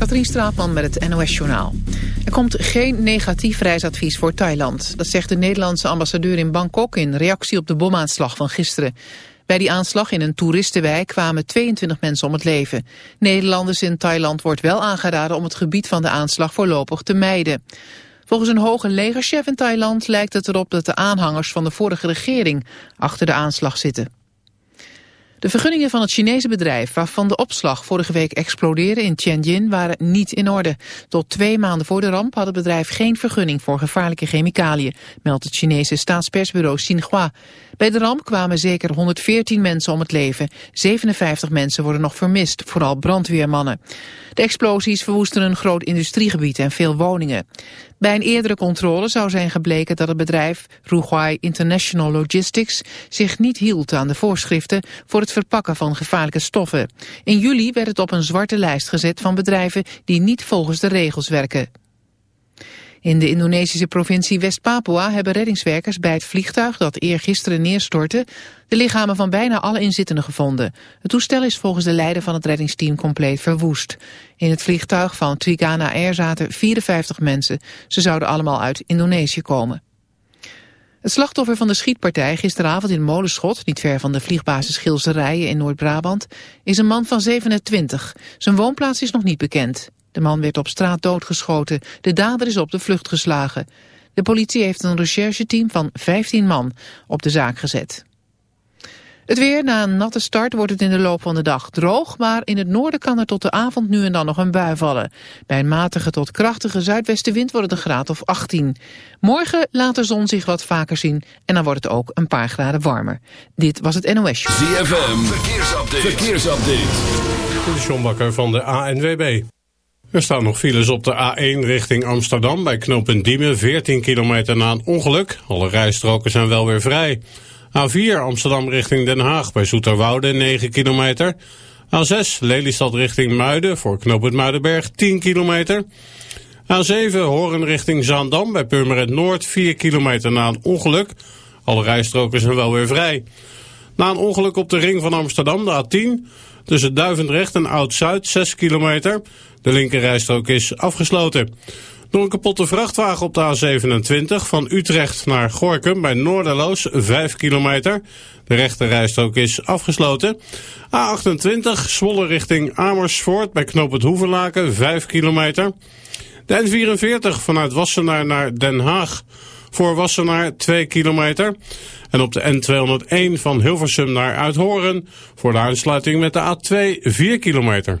Katrien Straatman met het NOS-journaal. Er komt geen negatief reisadvies voor Thailand. Dat zegt de Nederlandse ambassadeur in Bangkok in reactie op de bomaanslag van gisteren. Bij die aanslag in een toeristenwijk kwamen 22 mensen om het leven. Nederlanders in Thailand wordt wel aangeraden om het gebied van de aanslag voorlopig te mijden. Volgens een hoge legerchef in Thailand lijkt het erop dat de aanhangers van de vorige regering achter de aanslag zitten. De vergunningen van het Chinese bedrijf waarvan de opslag vorige week explodeerde in Tianjin waren niet in orde. Tot twee maanden voor de ramp had het bedrijf geen vergunning voor gevaarlijke chemicaliën, meldt het Chinese staatspersbureau Xinhua. Bij de ramp kwamen zeker 114 mensen om het leven. 57 mensen worden nog vermist, vooral brandweermannen. De explosies verwoesten een groot industriegebied en veel woningen. Bij een eerdere controle zou zijn gebleken dat het bedrijf Ruhuai International Logistics zich niet hield aan de voorschriften voor het verpakken van gevaarlijke stoffen. In juli werd het op een zwarte lijst gezet van bedrijven die niet volgens de regels werken. In de Indonesische provincie West-Papua hebben reddingswerkers bij het vliegtuig dat eergisteren neerstortte de lichamen van bijna alle inzittenden gevonden. Het toestel is volgens de leider van het reddingsteam compleet verwoest. In het vliegtuig van Trigana Air zaten 54 mensen. Ze zouden allemaal uit Indonesië komen. Het slachtoffer van de schietpartij gisteravond in Molenschot, niet ver van de vliegbasis Gilserijen in Noord-Brabant, is een man van 27. Zijn woonplaats is nog niet bekend. De man werd op straat doodgeschoten. De dader is op de vlucht geslagen. De politie heeft een rechercheteam van 15 man op de zaak gezet. Het weer, na een natte start wordt het in de loop van de dag droog, maar in het noorden kan er tot de avond nu en dan nog een bui vallen. Bij een matige tot krachtige zuidwestenwind wordt het een graad of 18. Morgen laat de zon zich wat vaker zien en dan wordt het ook een paar graden warmer. Dit was het NOS. ZFM, verkeersupdate. verkeersupdate. De John Bakker van de ANWB. Er staan nog files op de A1 richting Amsterdam bij knooppunt Diemen, 14 kilometer na een ongeluk. Alle rijstroken zijn wel weer vrij. A4 Amsterdam richting Den Haag bij Zoeterwoude, 9 kilometer. A6 Lelystad richting Muiden voor knooppunt Muidenberg, 10 kilometer. A7 Horen richting Zaandam bij Purmerend Noord, 4 kilometer na een ongeluk. Alle rijstroken zijn wel weer vrij. Na een ongeluk op de ring van Amsterdam, de A10... Tussen Duivendrecht en Oud-Zuid 6 kilometer. De linkerrijstrook is afgesloten. Door een kapotte vrachtwagen op de A27 van Utrecht naar Gorkum bij Noorderloos 5 kilometer. De rechterrijstrook is afgesloten. A28 Zwolle richting Amersfoort bij Knoop het Hoevenlaken 5 kilometer. De N44 vanuit Wassenaar naar Den Haag voor Wassenaar 2 kilometer. En op de N201 van Hilversum naar Uithoren voor de aansluiting met de A2 4 kilometer.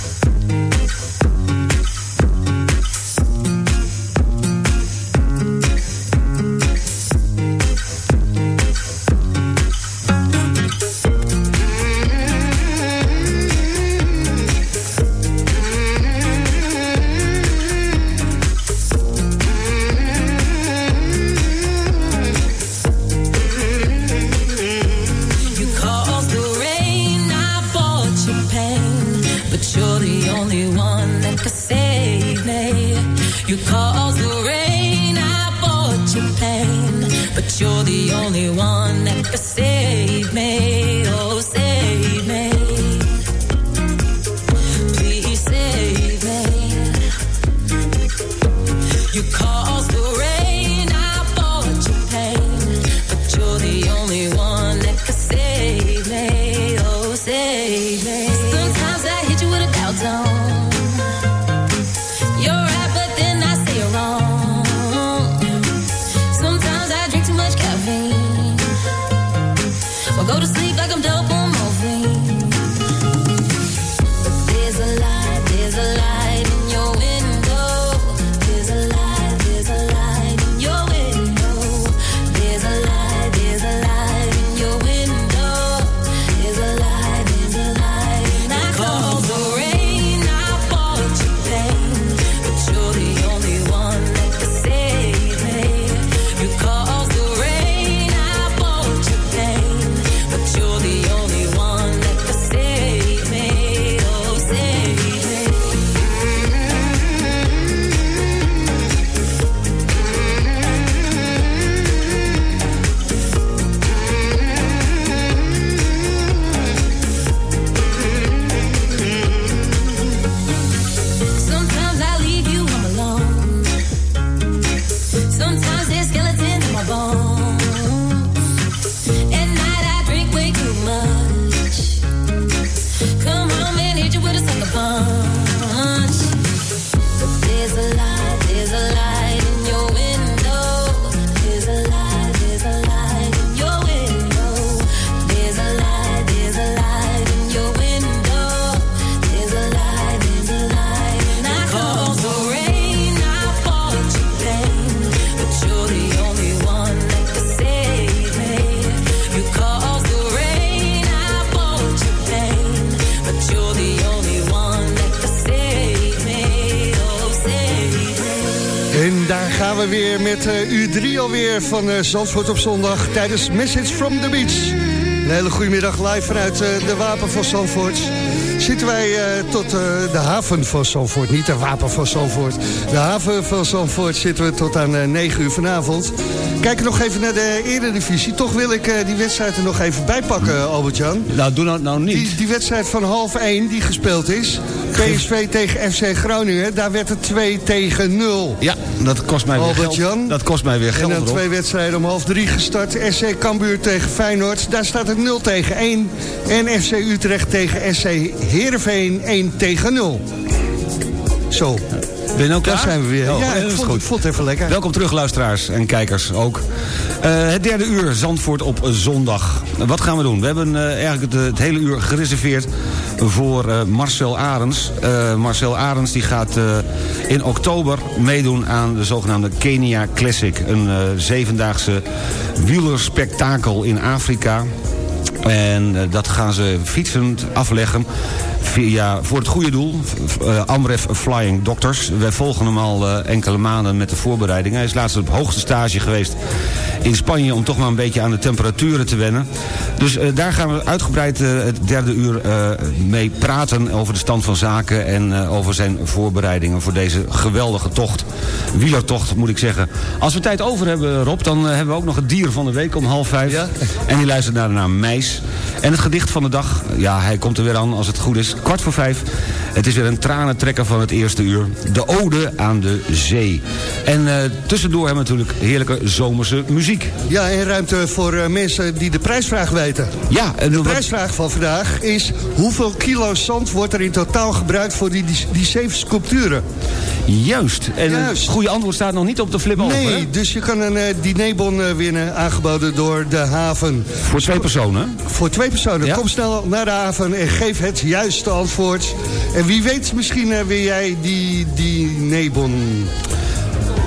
Van uh, Zandvoort op zondag tijdens Message from the Beach. Een hele goede middag live vanuit uh, de Wapen van Zandvoort. Zitten wij tot de haven van Zandvoort, niet de Wapen van Zandvoort. De haven van Zandvoort zitten we tot aan 9 uur vanavond. Kijken nog even naar de eredivisie. Toch wil ik die wedstrijd er nog even bijpakken, Albert-Jan. Nou, doe dat nou niet. Die, die wedstrijd van half 1 die gespeeld is... PSV tegen FC Groningen, daar werd het 2 tegen 0. Ja, dat kost mij weer geld. Jan. Dat kost mij weer geld. En dan twee wedstrijden om half drie gestart. SC Cambuur tegen Feyenoord, daar staat het 0 tegen 1. En FC Utrecht tegen SC Heerenveen 1 tegen 0. Zo. Ben je klaar? Daar zijn we weer. Oh, ja, ik vond, goed. vond even lekker. Welkom terug luisteraars en kijkers ook. Uh, het derde uur, Zandvoort op zondag. Wat gaan we doen? We hebben uh, eigenlijk het, het, hele uur gereserveerd voor uh, Marcel Arends. Marcel Arends die gaat in oktober meedoen aan de zogenaamde Kenia Classic. Een zevendaagse wielerspektakel in Afrika. En dat gaan ze fietsend afleggen via, voor het goede doel. Uh, Amref Flying Doctors. Wij volgen hem al uh, enkele maanden met de voorbereiding. Hij is laatst op hoogste stage geweest in Spanje... om toch maar een beetje aan de temperaturen te wennen. Dus uh, daar gaan we uitgebreid het derde uur mee praten... over de stand van zaken en over zijn voorbereidingen... voor deze geweldige tocht. Wielertocht, moet ik zeggen. Als we tijd over hebben, Rob, dan hebben we ook nog het dier van de week om half vijf. Ja? En die luistert naar de naam Meis. En het gedicht van de dag, ja, hij komt er weer aan als het goed is kwart voor vijf. Het is weer een tranentrekker van het eerste uur. De ode aan de zee. En uh, tussendoor hebben we natuurlijk heerlijke zomerse muziek. Ja, en ruimte voor uh, mensen die de prijsvraag weten. Ja. En de wat... prijsvraag van vandaag is... hoeveel kilo zand wordt er in totaal gebruikt voor die, die, die zeven sculpturen? Juist. En Juist. het goede antwoord staat nog niet op de flip Nee, dus je kan een uh, dinerbon winnen, aangeboden door de haven. Voor twee personen? Voor twee personen. Ja? Kom snel naar de haven en geef het juiste antwoord. En wie weet, misschien uh, weer jij die, die Nebon.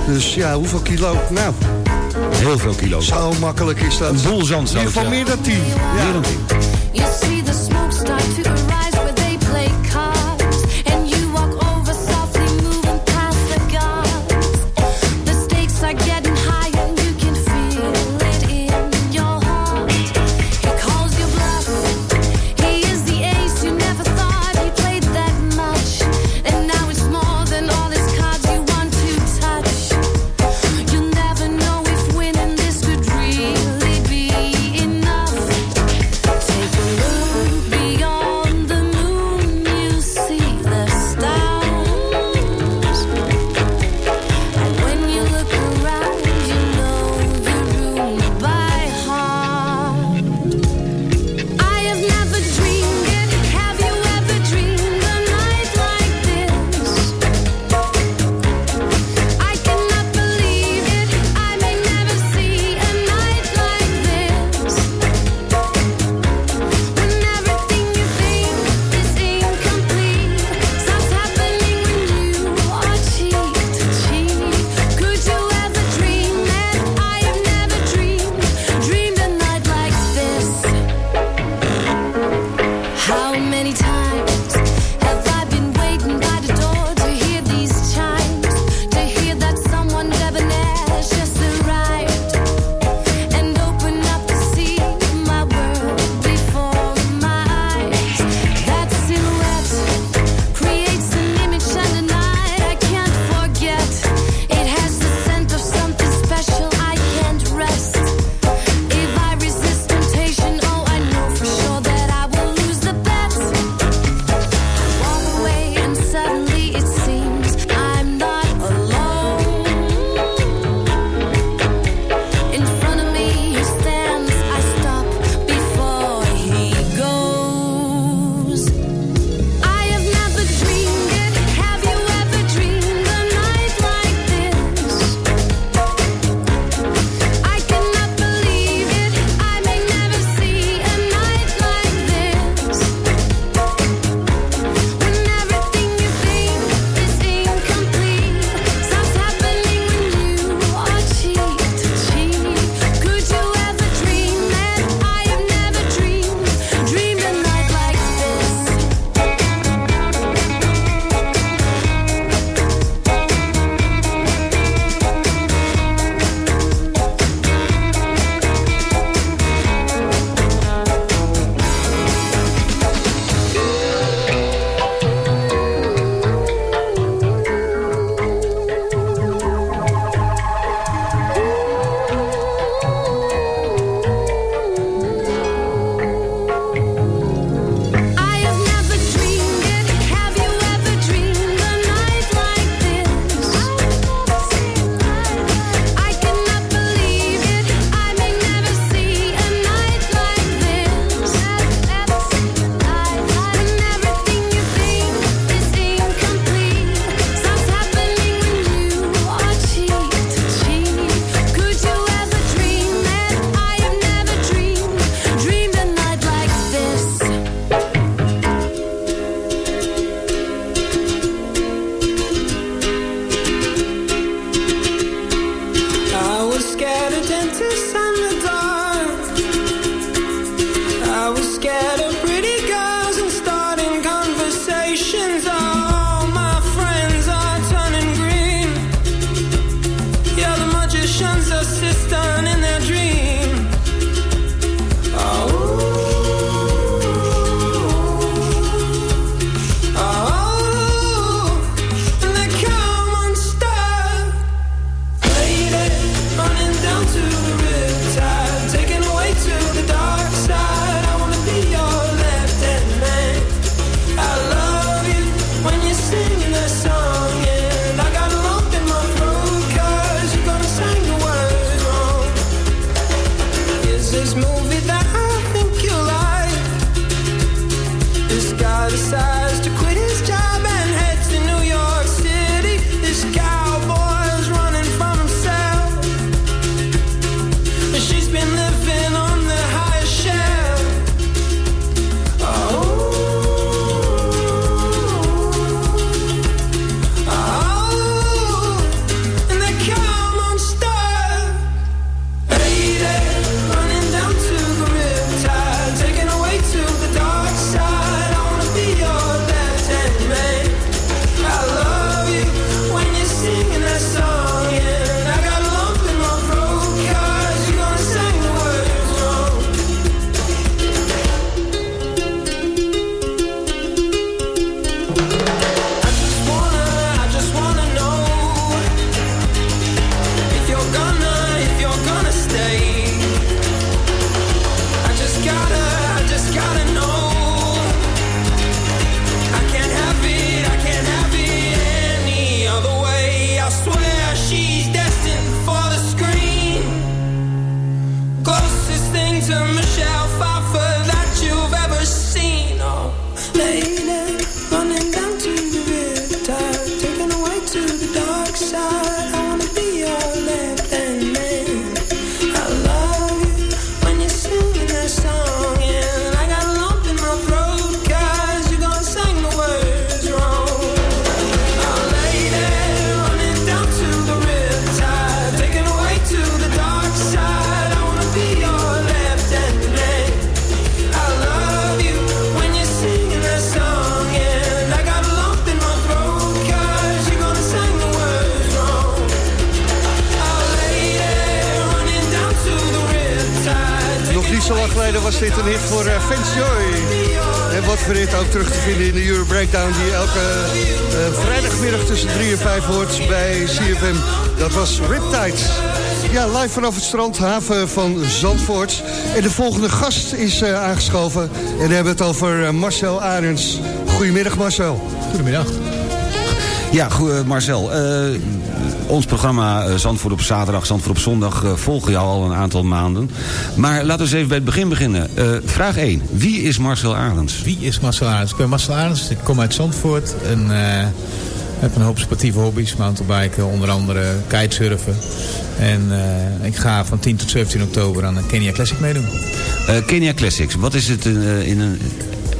Dus ja, hoeveel kilo? Nou... Heel veel kilo's. Zo makkelijk is dat. Een boel zandzout. Meer van meer dan 10. Ja. Meer dan 10. Live vanaf het strand, haven van Zandvoort. En de volgende gast is uh, aangeschoven. En dan hebben we het over Marcel Arends. Goedemiddag Marcel. Goedemiddag. Ja, goed, Marcel ons programma Zandvoort op zaterdag, Zandvoort op zondag... Uh, volgen jou al een aantal maanden. Maar laten we eens even bij het begin beginnen. Uh, vraag 1. Wie is Marcel Arends? Wie is Marcel Arends? Ik ben Marcel Arends, ik kom uit Zandvoort... en heb een hoop sportieve hobby's. Mountainbiken, onder andere kitesurfen. En ik ga van 10 tot 17 oktober aan de Kenia Classic meedoen. Kenia Classics, wat is het in, in een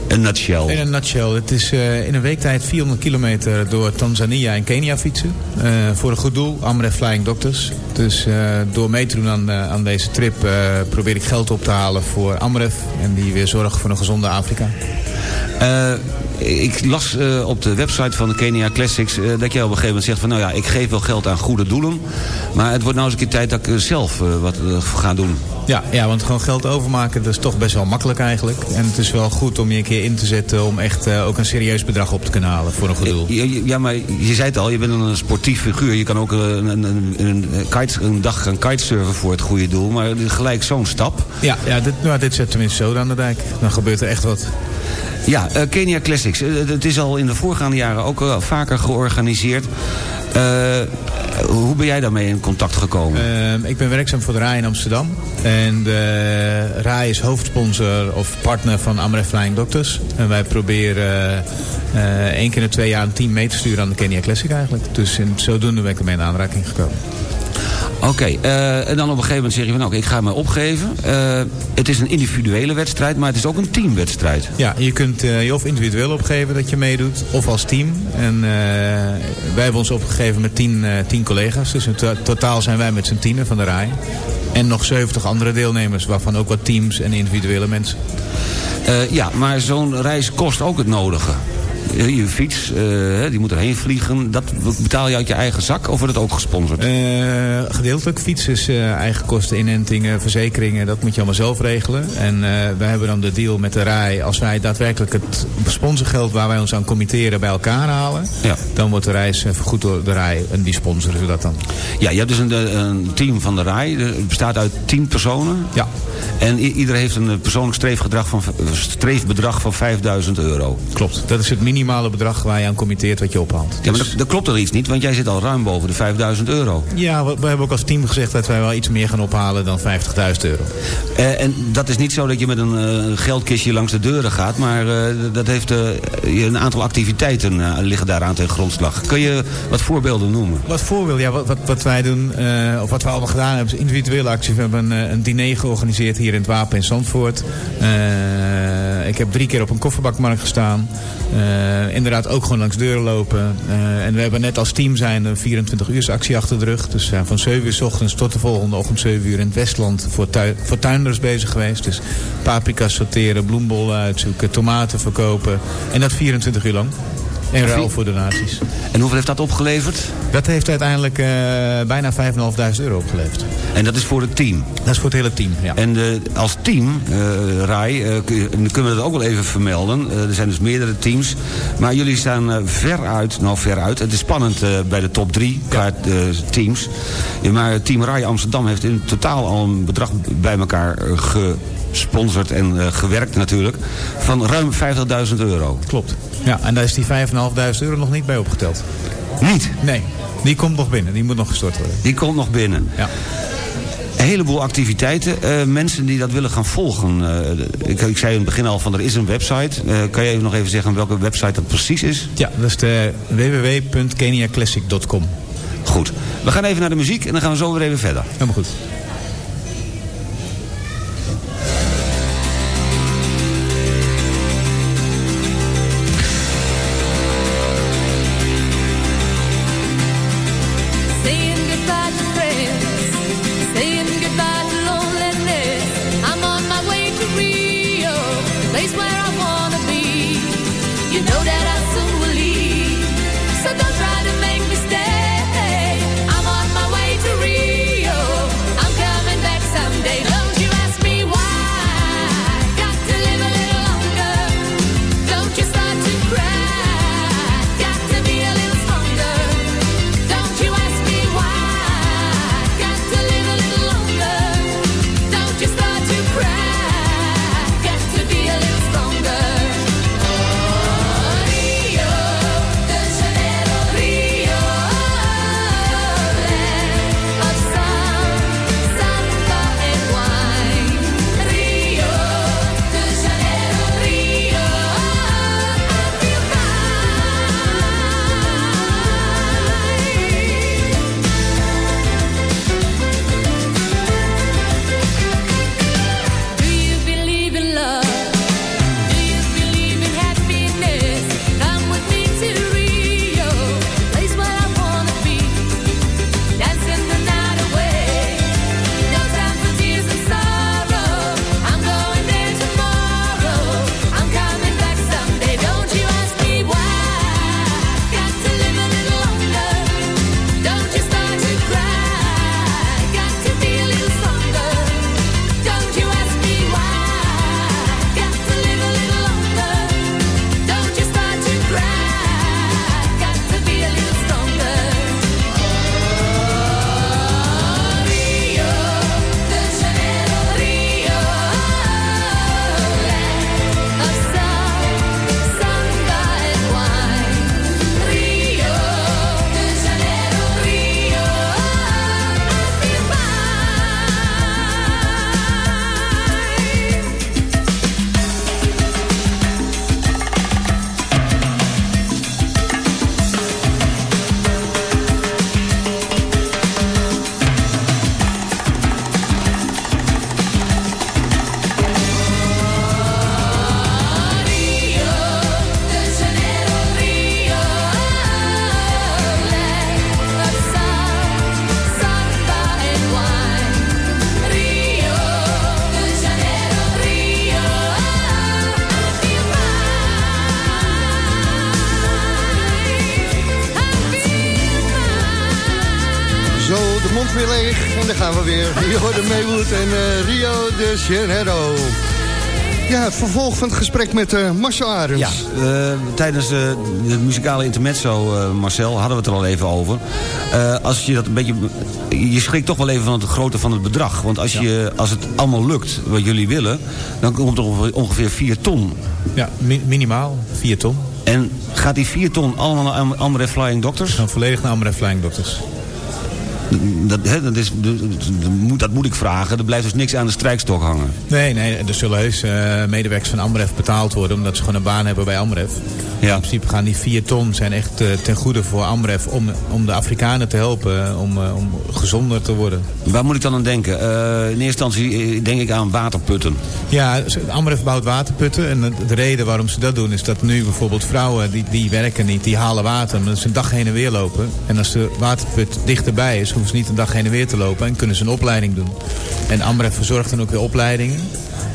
een nutshell. In een nutshell. Het is uh, in een week tijd 400 kilometer door Tanzania en Kenia fietsen. Uh, voor een goed doel, Amref Flying Doctors. Dus uh, door mee te doen aan, aan deze trip probeer ik geld op te halen voor Amref. En die weer zorgen voor een gezonde Afrika. Ik las op de website van de Kenia Classics... dat jij op een gegeven moment zegt van... nou ja, ik geef wel geld aan goede doelen... maar het wordt nou eens een keer tijd dat ik zelf wat ga doen. Ja, ja, want gewoon geld overmaken, dat is toch best wel makkelijk eigenlijk. En het is wel goed om je een keer in te zetten... om echt ook een serieus bedrag op te kunnen halen voor een goed doel. Ja, maar je zei het al, je bent een sportief figuur. Je kan ook een, een, een, kite, een dag gaan kitesurfen voor het goede doel. Maar gelijk zo'n stap. Ja, ja dit, nou, dit zet tenminste zo aan de dijk. Dan gebeurt er echt wat. Ja, Kenia Classics. Uh, het is al in de voorgaande jaren ook uh, vaker georganiseerd. hoe ben jij daarmee in contact gekomen? ik ben werkzaam voor de RAI in Amsterdam. En de RAI is hoofdsponsor of partner van Amref Flying Doctors. En wij proberen één keer in de twee jaar een team mee te sturen aan de Kenia Classic eigenlijk. Dus in, zodoende ben ik ermee in aanraking gekomen. Oké, uh, en dan op een gegeven moment zeg je van... oké, ik ga me opgeven. Uh, het is een individuele wedstrijd, maar het is ook een teamwedstrijd. Ja, je kunt uh, je of individueel opgeven dat je meedoet, of als team. En wij hebben ons opgegeven met tien, tien collega's. Dus in totaal zijn wij met z'n tienen van de RAI. En nog 70 andere deelnemers, waarvan ook wat teams en individuele mensen. ja, maar zo'n reis kost ook het nodige je fiets, uh, die moet erheen vliegen. Dat betaal je uit je eigen zak of wordt het ook gesponsord? Uh, gedeeltelijk. Fiets is uh, eigen kosten, inentingen, verzekeringen. Dat moet je allemaal zelf regelen. En wij hebben dan de deal met de RAI. Als wij daadwerkelijk het sponsorgeld waar wij ons aan committeren bij elkaar halen. Ja. Dan wordt de reis vergoed door de RAI. En die sponsoren ze dat dan. Ja, je hebt dus een, een team van de RAI. Het bestaat uit tien personen. Ja. En iedereen heeft een persoonlijk streefgedrag van, streefbedrag van 5000 euro. Klopt. Dat is het minimum minimale bedrag waar je aan committeert wat je ophaalt. Ja, maar dat, dat klopt er iets niet, want jij zit al ruim boven de 5000 euro. Ja, we, we hebben ook als team gezegd dat wij wel iets meer gaan ophalen dan 50.000 euro. Eh, en dat is niet zo dat je met een eh, geldkistje langs de deuren gaat... maar eh, dat heeft een aantal activiteiten liggen daaraan ten grondslag. Kun je wat voorbeelden noemen? Wat voorbeeld, ja, wat, wat, wat wij doen, of wat we allemaal gedaan hebben, is individuele acties. We hebben een, een diner georganiseerd hier in het Wapen in Zandvoort. Ik heb drie keer op een kofferbakmarkt gestaan. Eh, inderdaad ook gewoon langs deuren lopen. Eh, en we hebben net als team zijn een 24 uur actie achter de rug. Dus van 7 uur s ochtends tot de volgende ochtend 7 uur in het Westland voor, tui voor tuinders bezig geweest. Dus paprika's sorteren, bloembollen uitzoeken, tomaten verkopen. En dat 24 uur lang. In ruil voor donaties. En hoeveel heeft dat opgeleverd? Dat heeft uiteindelijk uh, bijna 5.500 euro opgeleverd. En dat is voor het team? Dat is voor het hele team, ja. En uh, als team, uh, Rai, kunnen we dat ook wel even vermelden. er zijn dus meerdere teams. Maar jullie staan ver uit, nou ver uit. Het is spannend bij de top 3 qua teams. maar Team Rai Amsterdam heeft in totaal al een bedrag bij elkaar ge gesponsord en uh, gewerkt natuurlijk, van ruim 50.000 euro. Klopt. Ja, en daar is die 5.500 euro nog niet bij opgeteld. Niet? Nee, die komt nog binnen. Die moet nog gestort worden. Die komt nog binnen. Ja. Een heleboel activiteiten. Uh, mensen die dat willen gaan volgen. Uh, ik, ik, zei in het begin al van er is een website. Uh, kan je even nog even zeggen welke website dat precies is? Ja, dat is de www.keniaclassic.com. Goed. We gaan even naar de muziek en dan gaan we zo weer even verder. Helemaal goed. Janeiro. Ja, het vervolg van het gesprek met uh, Marcel Arends. Ja, uh, tijdens uh, de muzikale intermezzo, Marcel, hadden we het er al even over. als je dat een beetje... Je schrikt toch wel even van het grootte van het bedrag. Want als, je, als het allemaal lukt wat jullie willen... dan komt er ongeveer 4 ton. Ja, mi minimaal 4 ton. En gaat die 4 ton allemaal naar Am- Amref Flying Doctors? Gaan volledig naar Amref Flying Doctors. Dat, dat, is, dat, moet, dat moet ik vragen. Er blijft dus niks aan de strijkstok hangen. Nee, nee, er zullen heus eh, medewerkers van Amref betaald worden... omdat ze gewoon een baan hebben bij Amref. Ja. In principe gaan die 4 ton zijn echt eh, ten goede voor Amref... om, om de Afrikanen te helpen eh, om, om gezonder te worden. Waar moet ik dan aan denken? In eerste instantie denk ik aan waterputten. Ja, Amref bouwt waterputten. En de, de reden waarom ze dat doen is dat nu bijvoorbeeld vrouwen... die, die werken niet, die halen water. Maar ze een dag heen en weer lopen. En als de waterput dichterbij is, hoeven niet een dag heen en weer te lopen. En kunnen ze een opleiding doen. En Amref verzorgt dan ook weer opleidingen.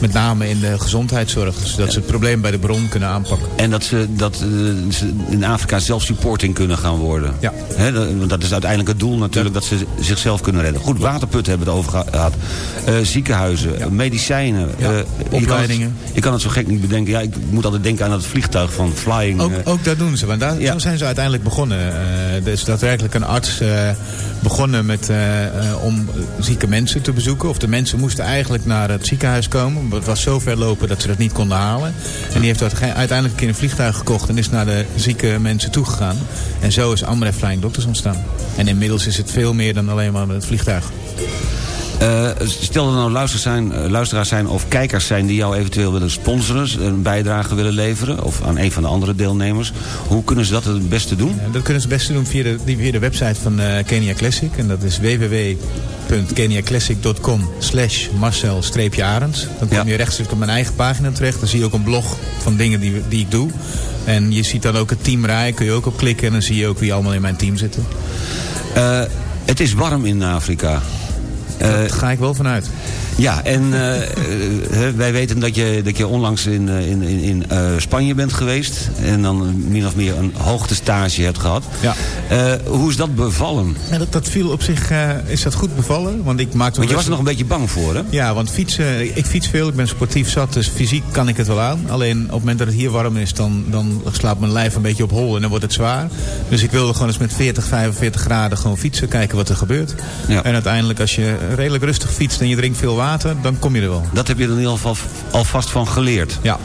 Met name in de gezondheidszorg. Zodat ze het probleem bij de bron kunnen aanpakken. En dat ze, dat, eh, ze in Afrika zelf supporting kunnen gaan worden. Ja. Dat, want dat is uiteindelijk het doel natuurlijk, dat ze zichzelf kunnen redden. Goed, waterputten hebben we het over gehad. Eh, ziekenhuizen, medicijnen. Ja, eh, je kan het- opleidingen. Je kan, het, zo gek niet bedenken. Ja, ik moet altijd denken aan het vliegtuig van Flying. Ook, ook dat doen ze, want daar, zo zijn ze uiteindelijk begonnen. Er is daadwerkelijk een arts begonnen met, om zieke mensen te bezoeken. Of de mensen moesten eigenlijk naar het ziekenhuis komen. Het was zo ver lopen dat ze dat niet konden halen. En die heeft uite- uiteindelijk een keer een vliegtuig gekocht en is naar de zieke mensen toegegaan. En zo is Amref Flying Doctors ontstaan. En inmiddels is het veel meer dan alleen maar met het vliegtuig. Eh, stel er nou luisteraars zijn, eh, luisteraars zijn of kijkers zijn die jou eventueel willen sponsoren, een bijdrage willen leveren, of aan een van de andere deelnemers. Hoe kunnen ze dat het beste doen? Ja, dat kunnen ze het beste doen via de, via de website van eh, Kenia Classic. En dat is www.keniaclassic.com slash Marcel-Arends. Dan kom Ja. je rechtstreeks op mijn eigen pagina terecht. Dan zie je ook een blog van dingen die, die ik doe. En je ziet dan ook het team Rij. Kun je ook op klikken. En dan zie je ook wie allemaal in mijn team zitten. Het is warm in Afrika. Daar ga ik wel vanuit. Ja, en eh, eh, wij weten dat je, dat je onlangs in, eh, in, in, Spanje bent geweest. En dan min of meer een hoogtestage hebt gehad. Ja. Hoe is dat bevallen? Ja, dat, dat viel op zich, is dat goed bevallen. Want ik maakte Want je was er nog een beetje bang voor, hè? Ja, want fietsen, ik fiets veel, ik ben sportief zat, dus fysiek kan ik het wel aan. Alleen op het moment dat het hier warm is, dan, dan slaat mijn lijf een beetje op hol en dan wordt het zwaar. Dus ik wilde gewoon eens met 40, 45 graden gewoon fietsen, kijken wat er gebeurt. Ja. En uiteindelijk als je redelijk rustig fietst en je drinkt veel water, dan kom je er wel. Dat heb je er in ieder geval alvast van geleerd. Ja.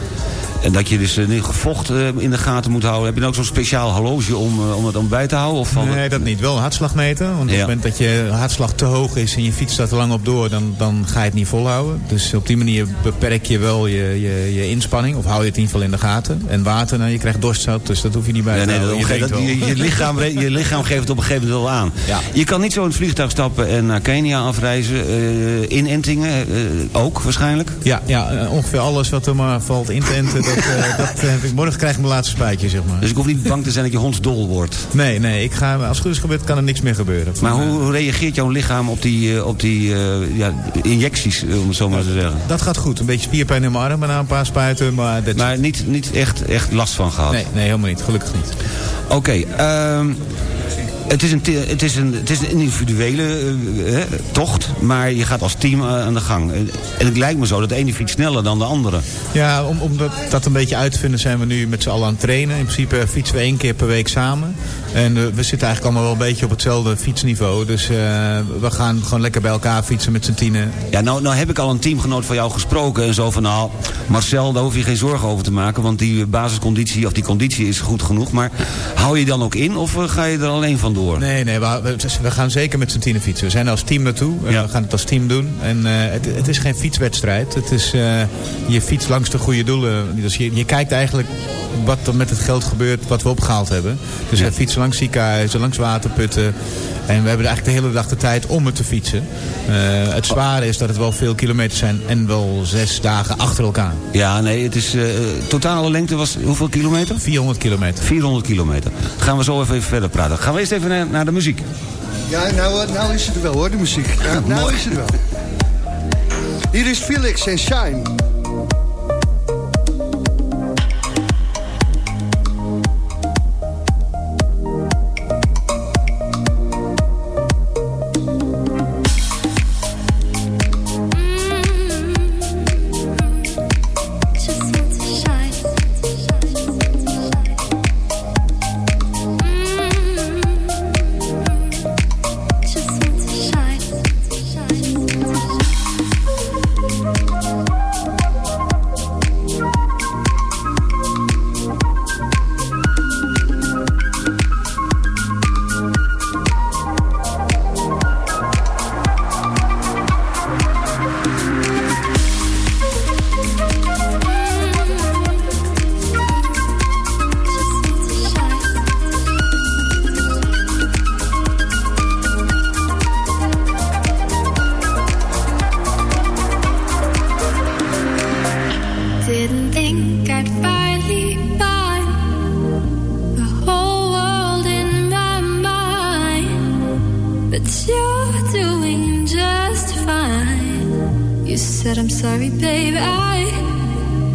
En dat je dus uh, vocht uh, in de gaten moet houden. Heb je dan ook zo'n speciaal horloge om, uh, om het om bij te houden? Of van... Nee, dat niet. Wel een hartslagmeter. Want op het moment dat je hartslag te hoog is en je fietst daar te lang op door, dan, dan ga je het niet volhouden. Dus op die manier beperk je wel je, je, je inspanning. Of hou je het in ieder geval in de gaten. En water, nou, je krijgt dorstzout, dus dat hoef je niet bij te nee, houden. Dat, dat, je, je, lichaam, je lichaam geeft het op een gegeven moment wel aan. Ja. Je kan niet zo in het vliegtuig stappen en naar Kenia afreizen. Uh, inentingen ook waarschijnlijk? Ja, ja, ongeveer alles wat er maar valt in te enten, dat, dat morgen krijg ik mijn laatste spuitje, zeg maar. Dus ik hoef niet bang te zijn dat je hondsdol wordt? Nee, nee. Ik ga, als het goed is gebeurd, kan er niks meer gebeuren. Maar hoe, hoe reageert jouw lichaam op die, op die uh, ja, injecties, om het zo maar te zeggen? Dat gaat goed. Een beetje spierpijn in mijn arm en een paar spuiten. Maar, maar niet, niet echt, echt last van gehad? Nee, nee helemaal niet. Gelukkig niet. Oké, okay, um, het is, een, het, is een, het is een individuele uh, tocht, maar je gaat als team aan de gang. En het lijkt me zo dat de ene fiets sneller dan de andere. Ja, om, om dat, dat een beetje uit te vinden zijn we nu met z'n allen aan het trainen. In principe fietsen we één keer per week samen. En uh, we zitten eigenlijk allemaal wel een beetje op hetzelfde fietsniveau. Dus we gaan gewoon lekker bij elkaar fietsen met z'n tienen. Ja, nou, nou heb ik al een teamgenoot van jou gesproken. En zo van, nou, Marcel, daar hoef je geen zorgen over te maken. Want die basisconditie, of die conditie is goed genoeg. Maar hou je dan ook in of ga je er alleen van door? Nee, nee, we, gaan zeker met z'n tienen fietsen. We zijn als team naartoe. Ja. We gaan het als team doen. En uh, het, het, is geen fietswedstrijd. Het is, je fiets langs de goede doelen. Dus je, je kijkt eigenlijk wat er met het geld gebeurt wat we opgehaald hebben. Dus ja. we fietsen langs ziekenhuizen, langs waterputten. En we hebben eigenlijk de hele dag de tijd om het te fietsen. Uh, het zware is dat het wel veel kilometers zijn en wel zes dagen achter elkaar. Ja, nee, het is... Uh, totale lengte was hoeveel kilometer? 400 kilometer. 400 kilometer. Gaan we zo even, even verder praten. Gaan we eerst even naar, naar de muziek. Ja, nou, nou is het er wel hoor, de muziek. Ja, nou mooi. is het wel. Hier is Felix en shine.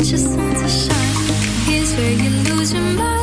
Just want to shine. Here's where you lose your mind.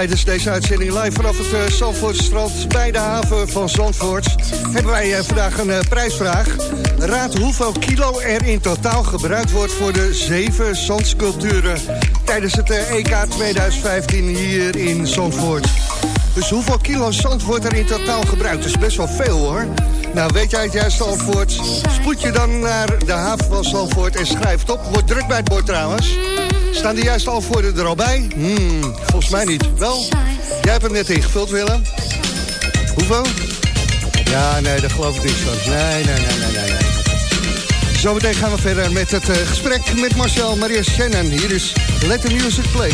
Tijdens deze uitzending live vanaf het uh, Zandvoortstrand bij de haven van Zandvoort... hebben wij eh, vandaag een eh, prijsvraag. Raad hoeveel kilo er in totaal gebruikt wordt voor de zeven zandsculpturen... tijdens het EK 2015 hier in Zandvoort. Dus hoeveel kilo zand wordt er in totaal gebruikt? Dat is best wel veel hoor. Nou, weet jij het juiste antwoord? Spoed je dan naar de haven van Zandvoort en schrijf het op. Wordt druk bij het bord trouwens. Staan de juiste antwoorden er al bij? Hmm, volgens mij niet. Wel? Jij hebt hem net ingevuld, Willem. Hoeveel? Ja, nee, daar geloof ik niks van. Nee, nee, nee, nee, nee. Zometeen gaan we verder met het uh, gesprek met Marcel Maria Shannon. Hier is Let the Music Play.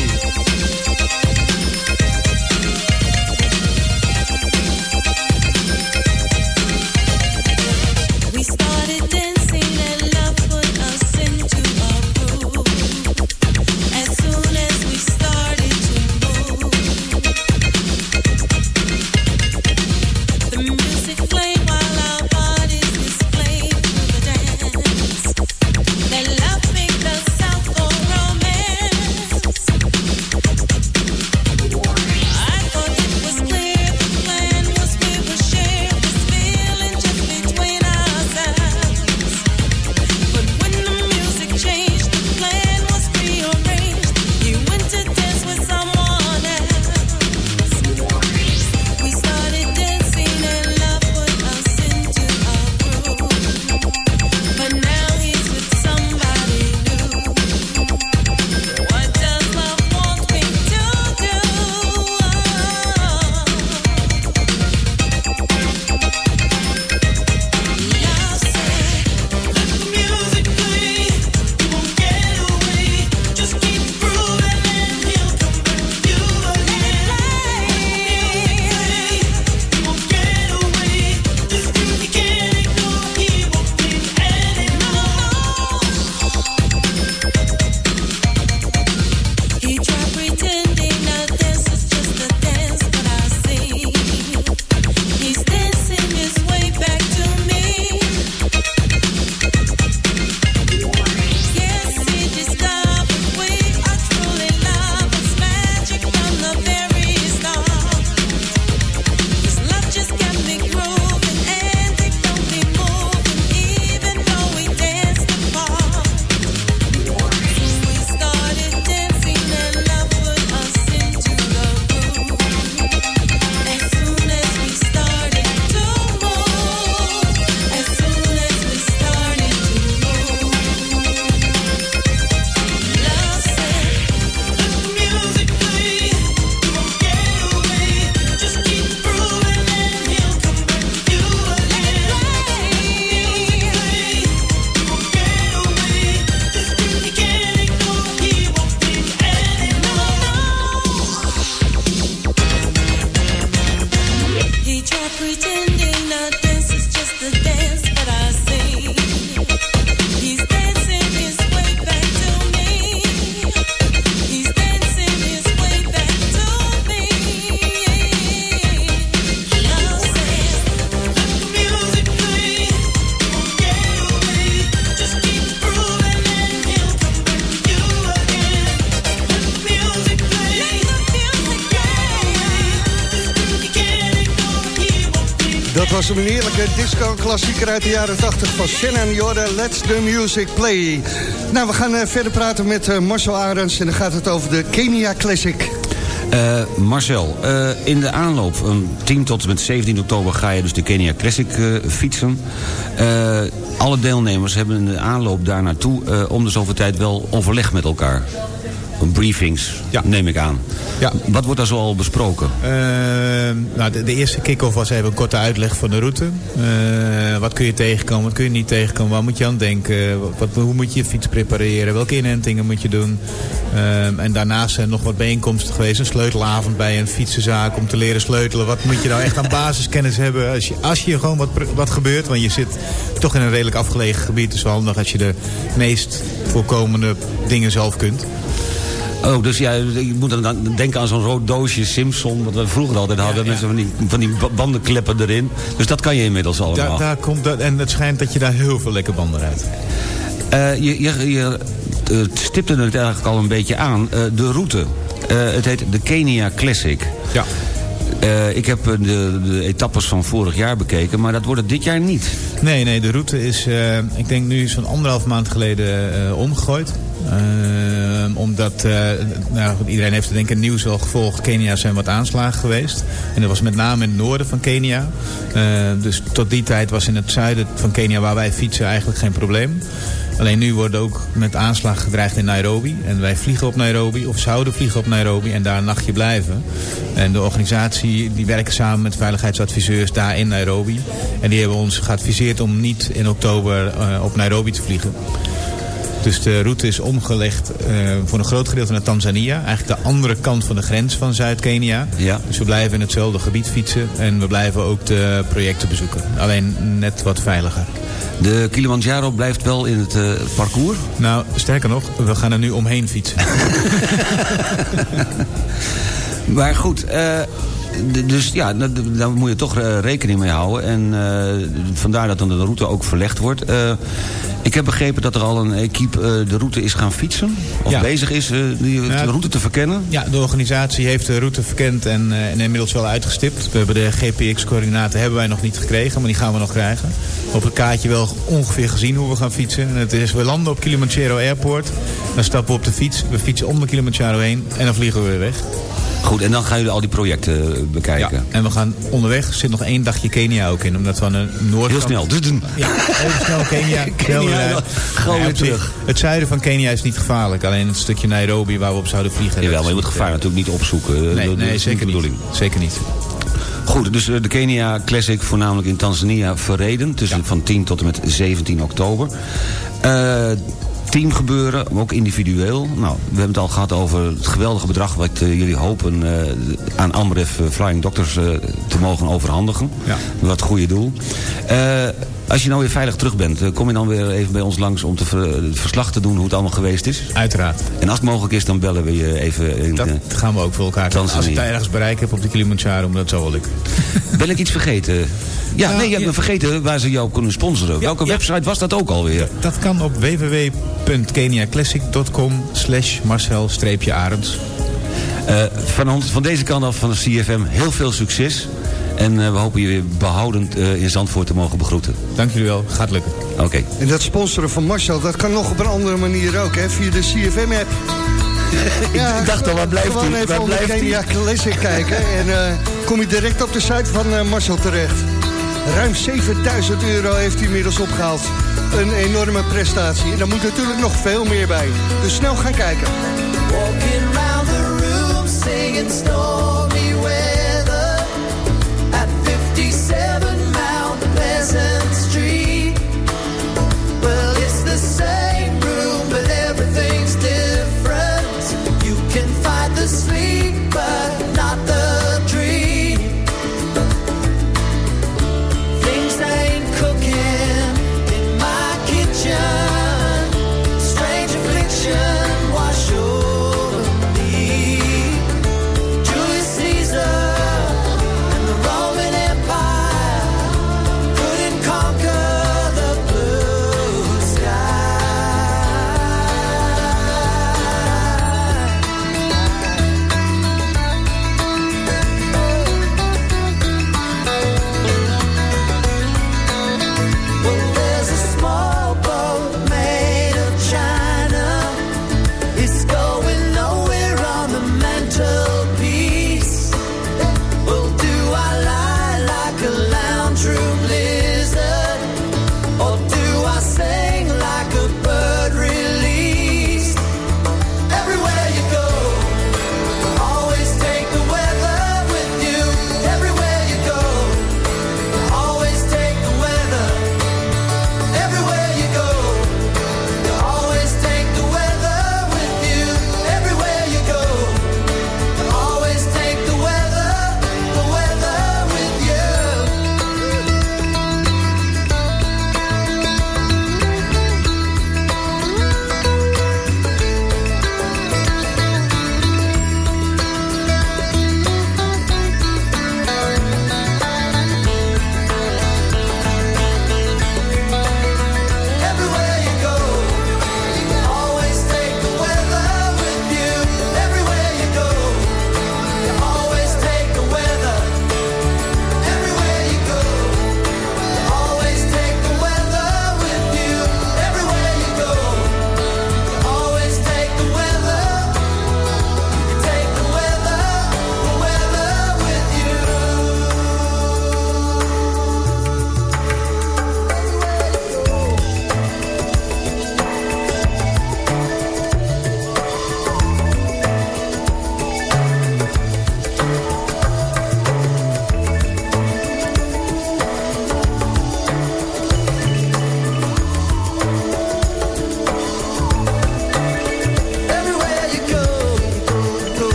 Was een heerlijke disco-klassieker uit de jaren 80 van Shannon Jordan. Let's the music play. Nou, we gaan eh, verder praten met eh, Marcel Arends en dan gaat het over de Kenia Classic. Eh, Marcel, in de aanloop van 10 tot en met 17 oktober ga je dus de Kenia Classic fietsen. Alle deelnemers hebben in de aanloop daar naartoe om de zoveel tijd wel overleg met elkaar. Briefings, neem ik aan. Ja. Wat wordt daar zoal besproken? Eh, nou, de, de eerste kick-off was even een korte uitleg van de route. Eh, wat kun je tegenkomen, wat kun je niet tegenkomen, waar moet je aan denken, wat, hoe moet je je fiets prepareren, welke inentingen moet je doen. Eh, en daarnaast zijn nog wat bijeenkomsten geweest, een sleutelavond bij een fietsenzaak om te leren sleutelen. Wat moet je nou echt aan basiskennis hebben als je, als je gewoon wat, wat gebeurt, want je zit toch in een redelijk afgelegen gebied. Dus wel handig als je de meest voorkomende dingen zelf kunt. Oh, dus ja, je moet dan- denken aan zo'n rood doosje Simpson... wat we vroeger altijd hadden, met zo van die, van die ba- bandenkleppen erin. Dus dat kan je inmiddels allemaal. Daar, daar komt dat, en het schijnt dat je daar heel veel lekker banden rijdt. Eh, je je, je eh, stipte het eigenlijk al een beetje aan. Eh, de route. Het heet de Kenia Classic. Ja. Ik heb de, de etappes van vorig jaar bekeken, maar dat wordt het dit jaar niet. Nee, nee, de route is, ik denk nu zo'n anderhalf maand geleden omgegooid. Eh, omdat, eh, nou, iedereen heeft denk ik het nieuws wel gevolgd. Kenia zijn wat aanslagen geweest. En dat was met name in het noorden van Kenia. Eh, dus tot die tijd was in het zuiden van Kenia waar wij fietsen eigenlijk geen probleem. Alleen nu wordt ook met aanslag gedreigd in Nairobi. En wij vliegen op Nairobi, of zouden vliegen op Nairobi en daar een nachtje blijven. En de organisatie, die werken samen met veiligheidsadviseurs daar in Nairobi. En die hebben ons geadviseerd om niet in oktober eh, op Nairobi te vliegen. Dus de route is omgelegd eh, voor een groot gedeelte naar Tanzania. Eigenlijk de andere kant van de grens van Zuid-Kenia. Ja. Dus we blijven in hetzelfde gebied fietsen. En we blijven ook de projecten bezoeken. Alleen net wat veiliger. De Kilimanjaro blijft wel in het eh, parcours. Nou, sterker nog, we gaan er nu omheen fietsen. Maar goed, eh, dus ja, daar moet je toch eh, rekening mee houden. En eh, vandaar dat dan de route ook verlegd wordt. Eh, ik heb begrepen dat er al een equipe de route is gaan fietsen. Of Ja. bezig is die Ja. de route te verkennen. Ja, de organisatie heeft de route verkend en, en inmiddels wel uitgestipt. We hebben de GPX-coördinaten hebben wij nog niet gekregen, maar die gaan we nog krijgen. Op het kaartje wel ongeveer gezien hoe we gaan fietsen. En het is, we landen op Kilimanjaro Airport, dan stappen we op de fiets, we fietsen om de Kilimanjaro heen en dan vliegen we weer weg. Goed, en dan gaan jullie al die projecten eh, bekijken. En we gaan onderweg, zit nog één dagje Kenia ook in, omdat we aan de noordkant... Heel snel. Dus. Ja, even snel Kenia. Kenia, Heel dan gewoon weer terug. Het zuiden van Kenia is niet gevaarlijk. Alleen het stukje Nairobi waar we op zouden vliegen. Jawel, maar je moet gevaar eh, natuurlijk niet opzoeken. Eh, Nee, dat- nee zeker niet. Zeker niet. Goed, dus eh, de Kenia Classic voornamelijk in Tanzania verreden. Tussen van 10 tot en met 17 oktober. Eh, teamgebeuren, maar ook individueel. Nou, we hebben het al gehad over het geweldige bedrag... wat eh, jullie hopen eh, aan Amref eh, Flying Doctors te mogen overhandigen. Ja. Wat goede doel. Eh, als je nou weer veilig terug bent, eh, kom je dan weer even bij ons langs... om te het verslag te doen hoe het allemaal geweest is? Uiteraard. En als het mogelijk is, dan bellen we je even... In, Dat eh, gaan we ook voor elkaar doen. Als ik ergens bereik heb op de Kilimanjaro, dat zal wel lukken. Ben ik iets vergeten? Ja, Nou, nee, je hebt me vergeten waar ze jou kunnen sponsoren. Welke ja. website was dat ook alweer? Dat kan op www.keniaclassic.com slash marcel-arends. Eh, van, ons, van deze kant af van de CFM heel veel succes. En eh, we hopen je weer behoudend eh, in Zandvoort te mogen begroeten. Dank jullie wel. Gaat lukken. Oké. En dat sponsoren van Marcel, dat kan nog op een andere manier ook, hè? Via de CFM-app. Ja, Ik dacht al, waar blijft gewoon hij? even Waar onder blijft hij? Kenia Classic kijken. En eh, kom je direct op de site van eh, Marcel terecht. Ruim 7000 euro heeft hij inmiddels opgehaald. Een enorme prestatie. En daar moet natuurlijk nog veel meer bij. Dus snel gaan kijken. Stormy weather at 57 Mount Pleasant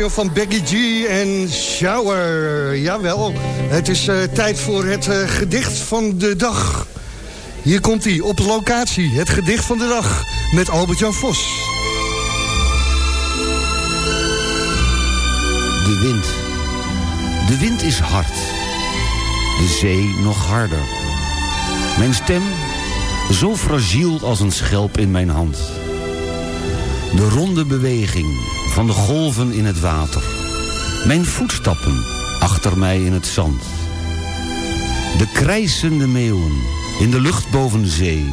van Becky G en Shower. Jawel, het is eh, tijd voor het eh, gedicht van de dag. Hier komt hij, op locatie. Het gedicht van de dag met Albert-Jan Vos. De wind. De wind is hard. De zee nog harder. Mijn stem, zo fragiel als een schelp in mijn hand. De ronde beweging van de golven in het water. Mijn voetstappen achter mij in het zand. De krijsende meeuwen in de lucht boven zee.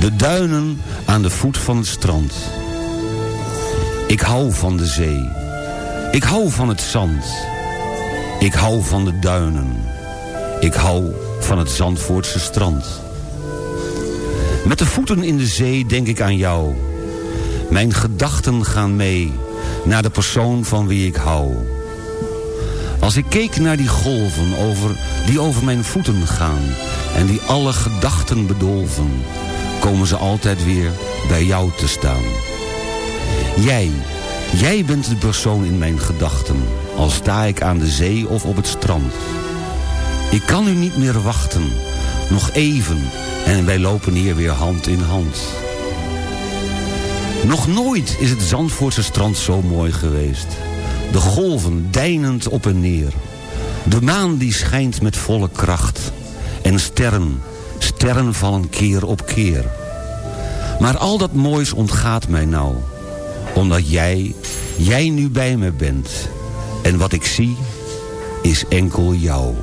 De duinen aan de voet van het strand. Ik hou van de zee. Ik hou van het zand. Ik hou van de duinen. Ik hou van het Zandvoortse strand. Met de voeten in de zee denk ik aan jou. Mijn gedachten gaan mee naar de persoon van wie ik hou. Als ik keek naar die golven over, die over mijn voeten gaan... en die alle gedachten bedolven... komen ze altijd weer bij jou te staan. Jij, jij bent de persoon in mijn gedachten... al sta ik aan de zee of op het strand. Ik kan u niet meer wachten, nog even... en wij lopen hier weer hand in hand... Nog nooit is het Zandvoortse strand zo mooi geweest. De golven deinend op en neer. De maan die schijnt met volle kracht. En sterren, sterren vallen keer op keer. Maar al dat moois ontgaat mij nou. Omdat jij, jij nu bij me bent. En wat ik zie, is enkel jou.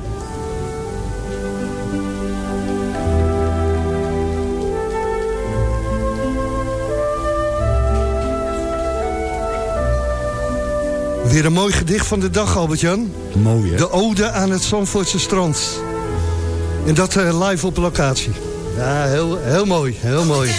Weer een mooi gedicht van de dag, Albert-Jan. Mooi, hè? De ode aan het Zandvoortse strand. En dat uh, live op locatie. Ja, heel, heel mooi, heel mooi.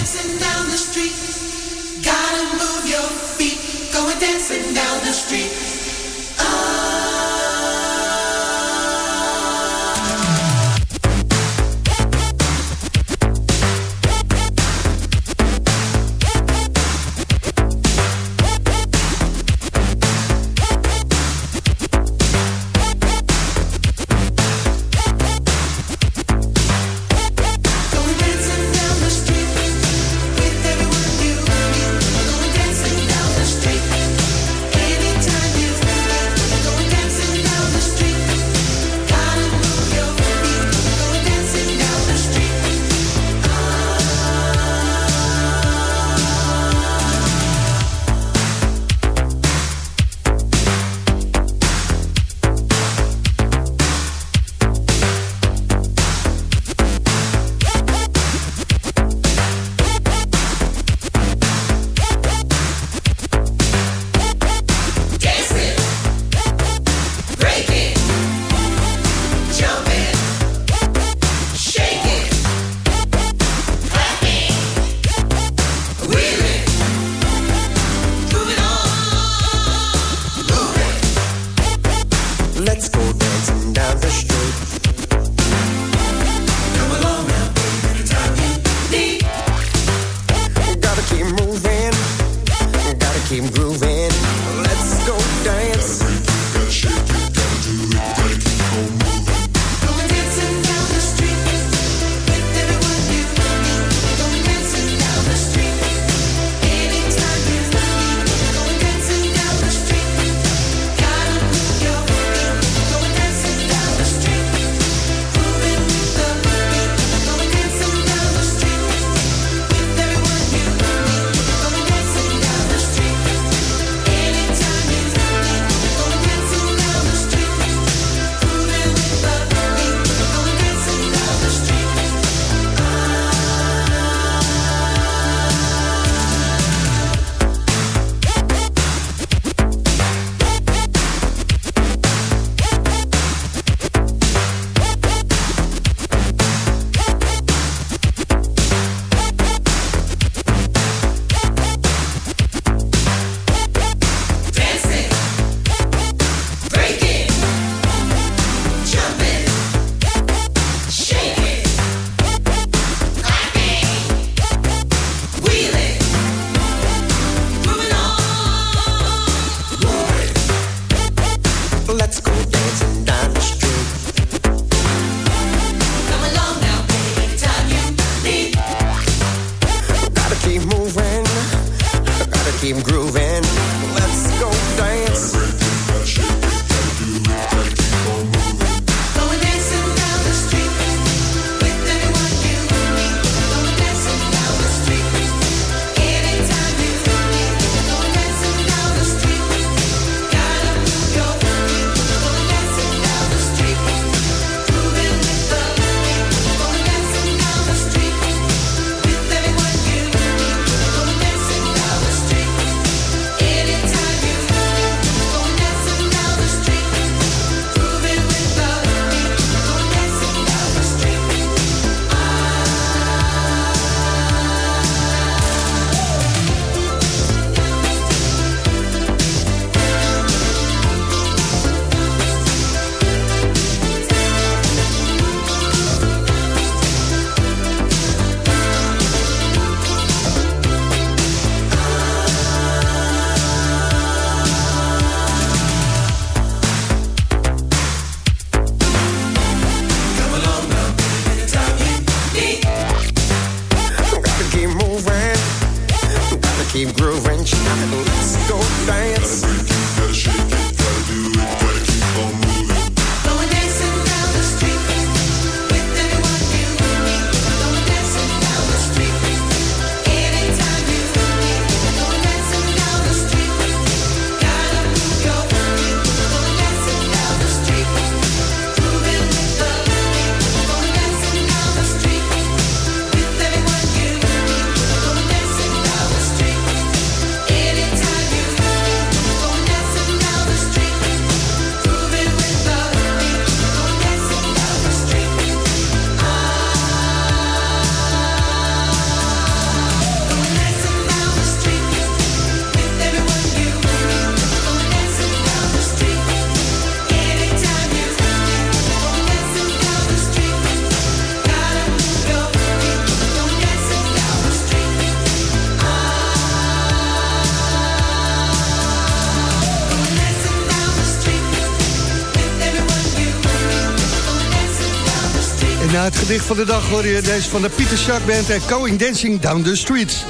Gedicht van de dag hoor je deze van de Pieter Shark Band en Going Dancing Down the Streets.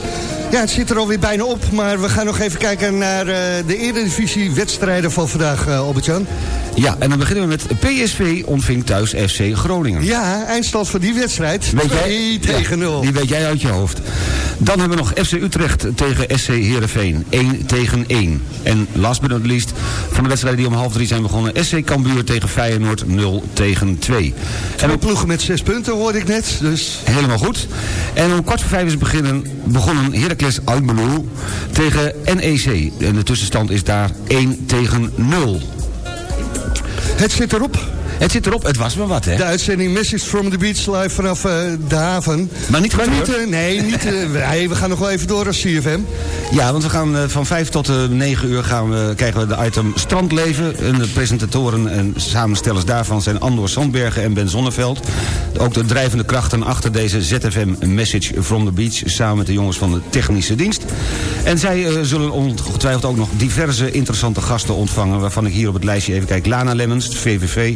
Ja, het zit er alweer bijna op, maar we gaan nog even kijken naar eh, de Eredivisie wedstrijden van vandaag, eh, Albert-Jan. Ja, en dan beginnen we met PSV ontving thuis FC Groningen. Ja, eindstand van die wedstrijd. Weet jij? 2 tegen 0. Ja, die weet jij uit je hoofd. Dan hebben we nog FC Utrecht tegen SC Heerenveen. 1 tegen 1. En last but not least, van de wedstrijden die om half drie zijn begonnen... SC Cambuur tegen Feyenoord 0 tegen 2. Twee ploegen met zes punten hoorde ik net, dus... Helemaal goed. En om kwart voor vijf is beginnen, begonnen Heracles Almelo tegen NEC. En de tussenstand is daar 1 tegen 0. Het zit erop. Het zit erop, het was maar wat, hè? De uitzending Message from the Beach live vanaf eh, de haven. Maar niet niet, eh, Nee, niet, nee, we gaan nog wel even door als CFM. Ja, want we gaan van 5 tot eh, 9 uur gaan we, krijgen we de item Strandleven. En de presentatoren en samenstellers daarvan zijn Andor Sandbergen en Ben Zonneveld. Ook de drijvende krachten achter deze ZFM Message from the Beach... samen met de jongens van de technische dienst. En zij zullen ongetwijfeld ook nog diverse interessante gasten ontvangen... waarvan ik hier op het lijstje even kijk. Lana Lemmens, de VVV,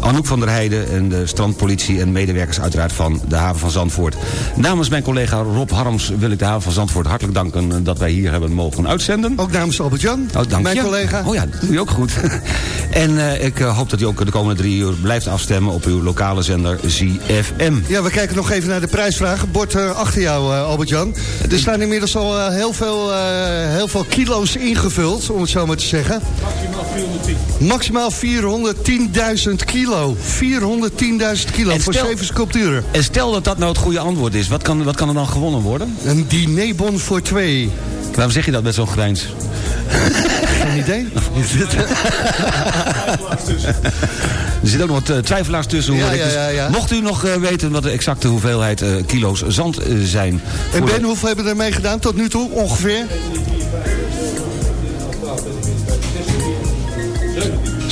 Anouk van der Heijden... en de strandpolitie en medewerkers uiteraard van de haven van Zandvoort. Namens mijn collega Rob Harms wil ik de haven van Zandvoort hartelijk danken... eh, dat wij hier hebben mogen uitzenden. Ook namens Albert-Jan, Oh, dank mijn je. collega. Oh ja, dat doe je ook goed. en eh, ik eh, hoop dat u ook de komende drie uur blijft afstemmen... op uw lokale zender ZFM. Ja, we kijken nog even naar de prijsvraag. Bord achter jou, eh, Albert-Jan. Er staan inmiddels al heel, veel, eh, heel veel kilo's ingevuld, om het zo maar te zeggen. Maximaal 410.000 kilo. 410.000 kilo En voor stel- zeven sculpturen. En stel dat dat nou het goede antwoord is, wat kan, wat kan er dan gewonnen worden? Een dinerbon voor twee. Waarom zeg je dat met zo'n grijns? Geen idee. Er zitten ook nog wat eh, twijfelaars tussen. Ja, ja, Dus ja, ja. Mocht u nog eh, weten wat de exacte hoeveelheid eh, kilo's zand zijn... En Ben, hoeveel hebben er mee gedaan tot nu toe, ongeveer?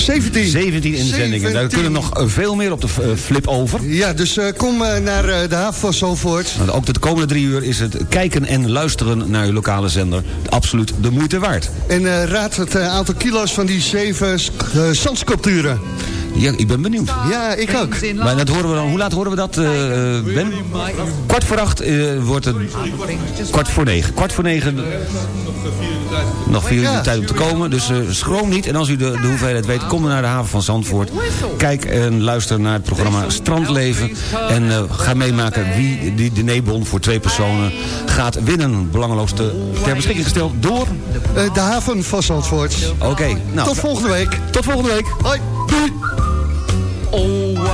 17. 17 inzendingen. Daar 17. kunnen nog eh, veel meer op de eh, flip over. Ja, dus eh, kom naar de haven van Zandvoort. Want ook de komende drie uur is het kijken en luisteren naar uw lokale zender absoluut de moeite waard. En raad het aantal kilo's van die zeven zandsculpturen. Ja, ik ben benieuwd. Ja, ik ook. Maar dat horen we dan, hoe laat horen we dat, eh, Ben? Kwart voor acht eh, wordt het... Kwart voor negen. Kwart voor negen. Nog vier uur de tijd om te komen. Dus eh, schroom niet. En als u de, de hoeveelheid weet, kom dan naar de haven van Zandvoort. Kijk en luister naar het programma Strandleven. En eh, ga meemaken wie die dinerbon voor twee personen gaat winnen. Belangeloosste ter beschikking gesteld door... De haven van Zandvoort. Oké, nou... Tot volgende week. Tot volgende week. Hoi. Doei.